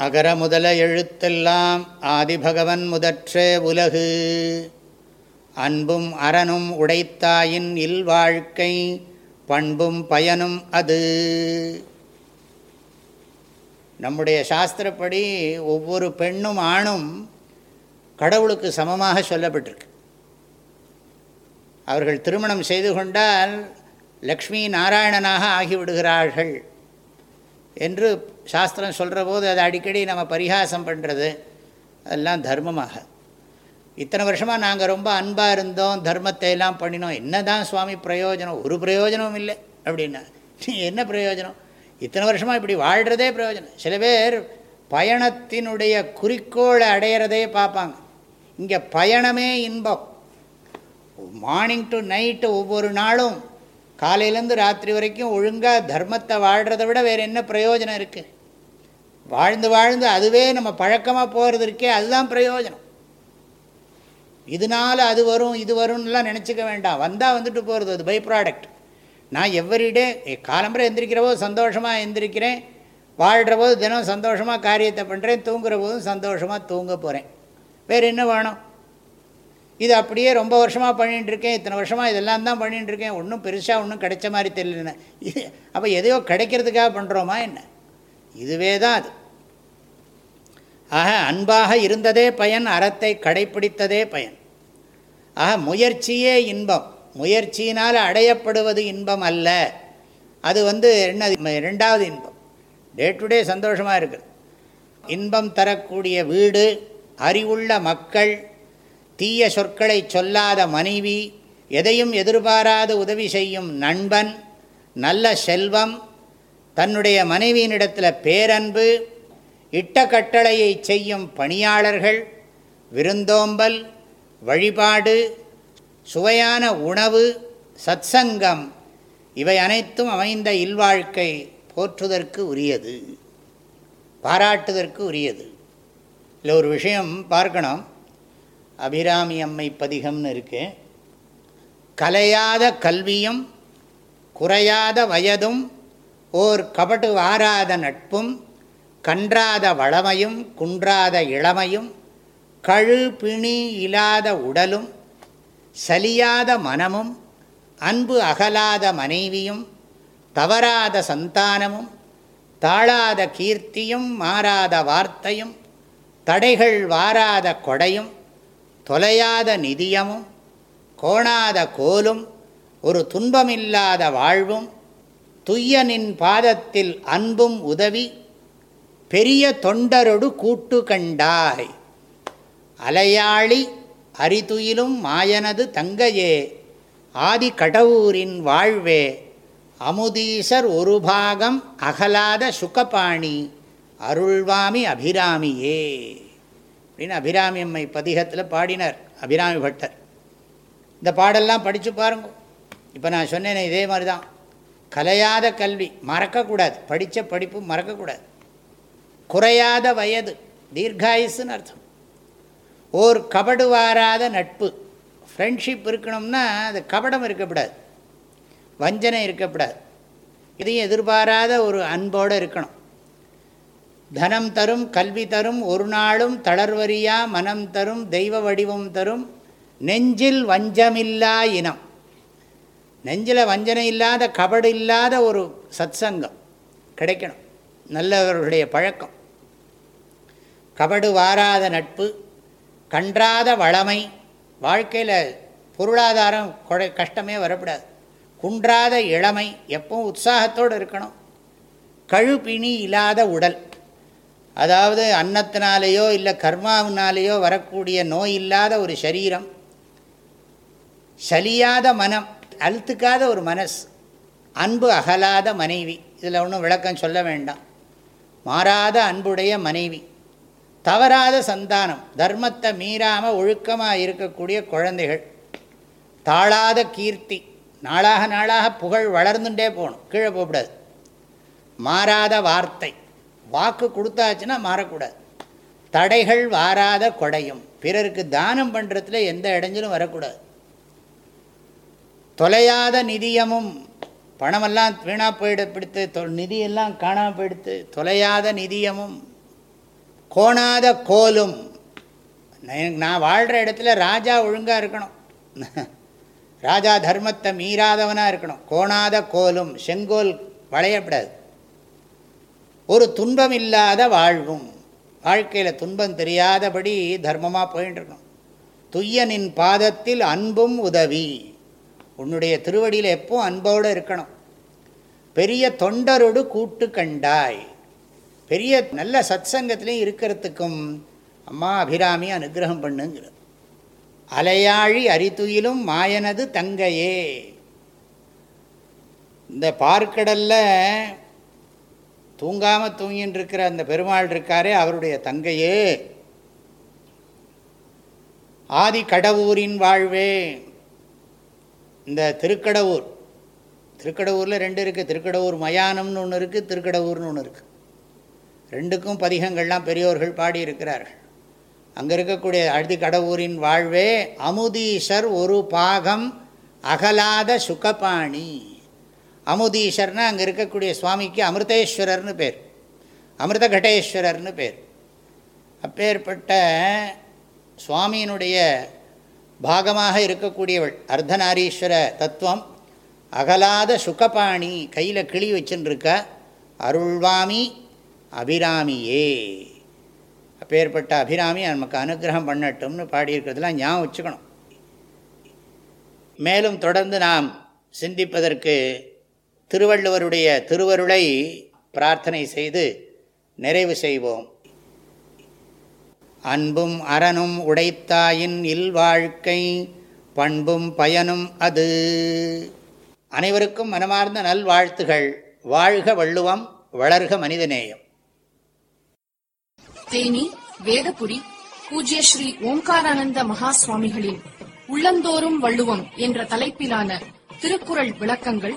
அகர முதல எழுத்தெல்லாம் ஆதிபகவன் முதற்றே உலகு. அன்பும் அறனும் உடைத்தாயின் இல்வாழ்க்கை பண்பும் பயனும் அது. நம்முடைய சாஸ்திரப்படி ஒவ்வொரு பெண்ணும் ஆணும் கடவுளுக்கு சமமாக சொல்லப்பட்டிருக்கு. அவர்கள் திருமணம் செய்து கொண்டால் லக்ஷ்மி நாராயணனாக ஆகிவிடுகிறார்கள். என்று சாஸ்திரம் சொல்கிற போது அதை அடிக்கடி நம்ம பரிகாசம் பண்ணுறது அதெல்லாம் தர்மமாக. இத்தனை வருஷமாக நாங்கள் ரொம்ப அன்பாக இருந்தோம் தர்மத்தை எல்லாம் பண்ணினோம். என்ன தான் சுவாமி பிரயோஜனம்? ஒரு பிரயோஜனமும் இல்லை அப்படின்னா. என்ன பிரயோஜனம்? இத்தனை வருஷமாக இப்படி வாழ்கிறதே பிரயோஜனம். சில பேர் பயணத்தினுடைய குறிக்கோளை அடையிறதே பார்ப்பாங்க. இங்கே பயணமே இன்பம். மார்னிங் டு நைட்டு ஒவ்வொரு நாளும் காலையிலேருந்து ராத்திரி வரைக்கும் ஒழுங்காக தர்மத்தை வாழ்கிறத விட வேறு என்ன பிரயோஜனம் இருக்குது வாழ்ந்து வாழ்ந்து அதுவே நம்ம பழக்கமாக போகிறது இருக்கே அதுதான் பிரயோஜனம். இதனால் அது வரும் இது வரும்லாம் நினச்சிக்க வேண்டாம். வந்தால் வந்துட்டு போகிறது அது பை ப்ராடக்ட் நான் எவ்வரிடே காலம்புரை எந்திரிக்கிறவோ சந்தோஷமாக எந்திரிக்கிறேன் வாழ்கிற போது தினம் சந்தோஷமாக காரியத்தை பண்ணுறேன் தூங்குற போதும் சந்தோஷமாக தூங்க போகிறேன் வேறு என்ன வேணும்? இது அப்படியே ரொம்ப வருஷமாக பண்ணிகிட்டு இருக்கேன் இத்தனை வருஷமாக இதெல்லாம் தான் பண்ணிகிட்டு இருக்கேன் ஒன்றும் பெருசாக ஒன்றும் கிடைச்ச மாதிரி தெரியலன்னு. இது அப்போ எதையோ கிடைக்கிறதுக்காக பண்ணுறோமா என்ன? இதுவே தான் அது. ஆக அன்பாக இருந்ததே பயன் அறத்தை கடைப்பிடித்ததே பயன். ஆக முயற்சியே இன்பம். முயற்சியினால் அடையப்படுவது இன்பம் அல்ல. அது வந்து என்ன ரெண்டாவது இன்பம். டே டு டே சந்தோஷமாக இருக்குது. இன்பம் தரக்கூடிய வீடு அறிவுள்ள மக்கள் தீய சொற்களை சொல்லாத மனைவி எதையும் எதிர்பாராத உதவி செய்யும் நண்பன் நல்ல செல்வம் தன்னுடைய மனைவியினிடத்தில் பேரன்பு இட்ட கட்டளையை செய்யும் பணியாளர்கள் விருந்தோம்பல் வழிபாடு சுவையான உணவு சத்சங்கம் இவை அனைத்தும் அமைந்த இல்வாழ்க்கை போற்றுதற்கு உரியது பாராட்டுதற்கு உரியது. இல்லை ஒரு விஷயம் பார்க்கணும். அபிராமி அம்மை பதிகம்னு இருக்கு. கலையாத கல்வியும் குறையாத வயதும் ஓர் கபட்டு வாராத நட்பும் கன்றாத வளமையும் குன்றாத இளமையும் கழு பிணி இல்லாத உடலும் சலியாத மனமும் அன்பு அகலாத மனைவியும் தவறாத சந்தானமும் தாழாத கீர்த்தியும் மாறாத வார்த்தையும் தடைகள் வாராத கொடையும் தொலையாத நிதியமும் கோணாத கோலும் ஒரு துன்பமில்லாத வாழ்வும் துய்யனின் பாதத்தில் அன்பும் உதவி பெரிய தொண்டரொடு கூட்டு கண்டாய். அலையாளி அரிதுயிலும் மாயனது தங்கையே ஆதி கடவுரின் வாழ்வே அமுதீசர் ஒரு பாகம் அகலாத சுகபாணி அருள்வாமி அபிராமியே. அப்படின்னு அபிராமி அம்மை பதிகத்தில் பாடினார் அபிராமி பட்டர். இந்த பாடெல்லாம் படித்து பாருங்க. இப்போ நான் சொன்னேனே இதே மாதிரி தான் கலையாத கல்வி மறக்கக்கூடாது. படித்த படிப்பு மறக்கக்கூடாது. குறையாத வயது தீர்காயுசுன்னு அர்த்தம். ஓர் கபடு வாராத நட்பு. ஃப்ரெண்ட்ஷிப் இருக்கணும்னா அது கபடம் இருக்கக்கூடாது. வஞ்சனை இருக்கக்கூடாது. இதையும் எதிர்பாராத ஒரு அன்போடு இருக்கணும். தனம் தரும் கல்வி தரும் ஒரு நாளும் தளர்வரியா மனம் தரும் தெய்வ வடிவம் தரும். நெஞ்சில் வஞ்சமில்லா இனம். நெஞ்சில் வஞ்சனை இல்லாத கபடு இல்லாத ஒரு சத்சங்கம் கிடைக்கணும். நல்லவர்களுடைய பழக்கம். கபடு வாராத நட்பு கன்றாத வளமை. வாழ்க்கையில் பொருளாதாரம் கொடை கஷ்டமே வரக்கூடாது குன்றாத இளமை எப்பவும் உற்சாகத்தோடு இருக்கணும். கழுப்பிணி இல்லாத உடல். அதாவது அன்னத்தினாலேயோ இல்லை கர்மாவினாலேயோ வரக்கூடிய நோய் இல்லாத ஒரு சரீரம் சலியாத மனம் அழுத்துக்காத ஒரு மனசு அன்பு அகலாத மனைவி இதில் ஒன்றும் விளக்கம் சொல்ல வேண்டாம். மாறாத அன்புடைய மனைவி தவறாத சந்தானம் தர்மத்தை மீறாமல் ஒழுக்கமாக இருக்கக்கூடிய குழந்தைகள் தாழாத கீர்த்தி நாளாக நாளாக புகழ் வளர்ந்துட்டே போகணும் கீழே போகக்கூடாது. மாறாத வார்த்தை வாக்கு கொடுத்தாச்சுன்னா மாறக்கூடாது. தடைகள் வாராத கொடையும். பிறருக்கு தானம் பண்ணுறதுல எந்த இடைஞ்சலும் வரக்கூடாது. தொலையாத நிதியமும் பணமெல்லாம் வீணாக போயிட பிடித்து தொ நிதியெல்லாம் காணாமல் போயிடுத்து தொலையாத நிதியமும் கோணாத கோலும். நான் வாழ்கிற இடத்துல ராஜா ஒழுங்காக இருக்கணும். ராஜா தர்மத்தை மீறாதவனாக இருக்கணும். கோணாத கோலும் செங்கோல் வளையப்படாது. ஒரு துன்பம் இல்லாத வாழ்வும். வாழ்க்கையில் துன்பம் தெரியாதபடி தர்மமாக போயின்னு துய்யனின் பாதத்தில் அன்பும் உதவி. உன்னுடைய திருவடியில் எப்போ அன்போடு இருக்கணும்? பெரிய தொண்டரோடு கூட்டு கண்டாய். பெரிய நல்ல சத் சங்கத்திலையும் இருக்கிறதுக்கும் அம்மா அபிராமி அனுகிரகம் பண்ணுங்கிறது. அலையாழி அரித்துயிலும் மாயனது தங்கையே. இந்த பார்க்கடலில் தூங்காமல் தூங்கின்னு இருக்கிற அந்த பெருமாள் இருக்காரே அவருடைய தங்கையே. ஆதி கடவுரின் வாழ்வே. இந்த திருக்கடவுர். திருக்கடவுரில் ரெண்டு இருக்குது திருக்கடவுர் மயானம்னு ஒன்று இருக்குது திருக்கடவுர்னு ஒன்று இருக்குது ரெண்டுக்கும் பதிகங்கள்லாம் பெரியோர்கள் பாடியிருக்கிறார்கள். அங்கே இருக்கக்கூடிய அழுதி கடவுரின் வாழ்வே அமுதீசர் ஒரு பாகம் அகலாத சுகபாணி. அமுதீஸ்வர்னா அங்கே இருக்கக்கூடிய சுவாமிக்கு அமிர்தேஸ்வரர்னு பேர். அமிர்த கடேஸ்வரர்னு பேர். அப்பேற்பட்ட சுவாமியினுடைய பாகமாக இருக்கக்கூடியவள் அர்த்தநாரீஸ்வர தத்துவம் அகலாத சுகபாணி கையில் கிளி வச்சுருக்க அருள்வாமி அபிராமியே. அப்பேற்பட்ட அபிராமி நமக்கு அனுகிரகம் பண்ணட்டும்னு பாடியிருக்கிறதுலாம் ஞாபகம் வச்சுக்கணும். மேலும் தொடர்ந்து நாம் சிந்திப்பதற்கு திருவள்ளுவருடைய திருவருளை பிரார்த்தனை செய்து நிறைவு செய்வோம். அன்பும் அறனும் உடைத்தாயின் இல்வாழ்க்கை பண்பும் பயனும் அது. அனைவருக்கும் மனமார்ந்த நல்வாழ்த்துகள். வாழ்க வள்ளுவம் வளர்க மனிதநேயம். தேனி வேதபுரி பூஜ்ய ஸ்ரீ ஓம்காரானந்த மகா சுவாமிகளின் உள்ளந்தோறும் வள்ளுவம் என்ற தலைப்பிலான திருக்குறள் விளக்கங்கள்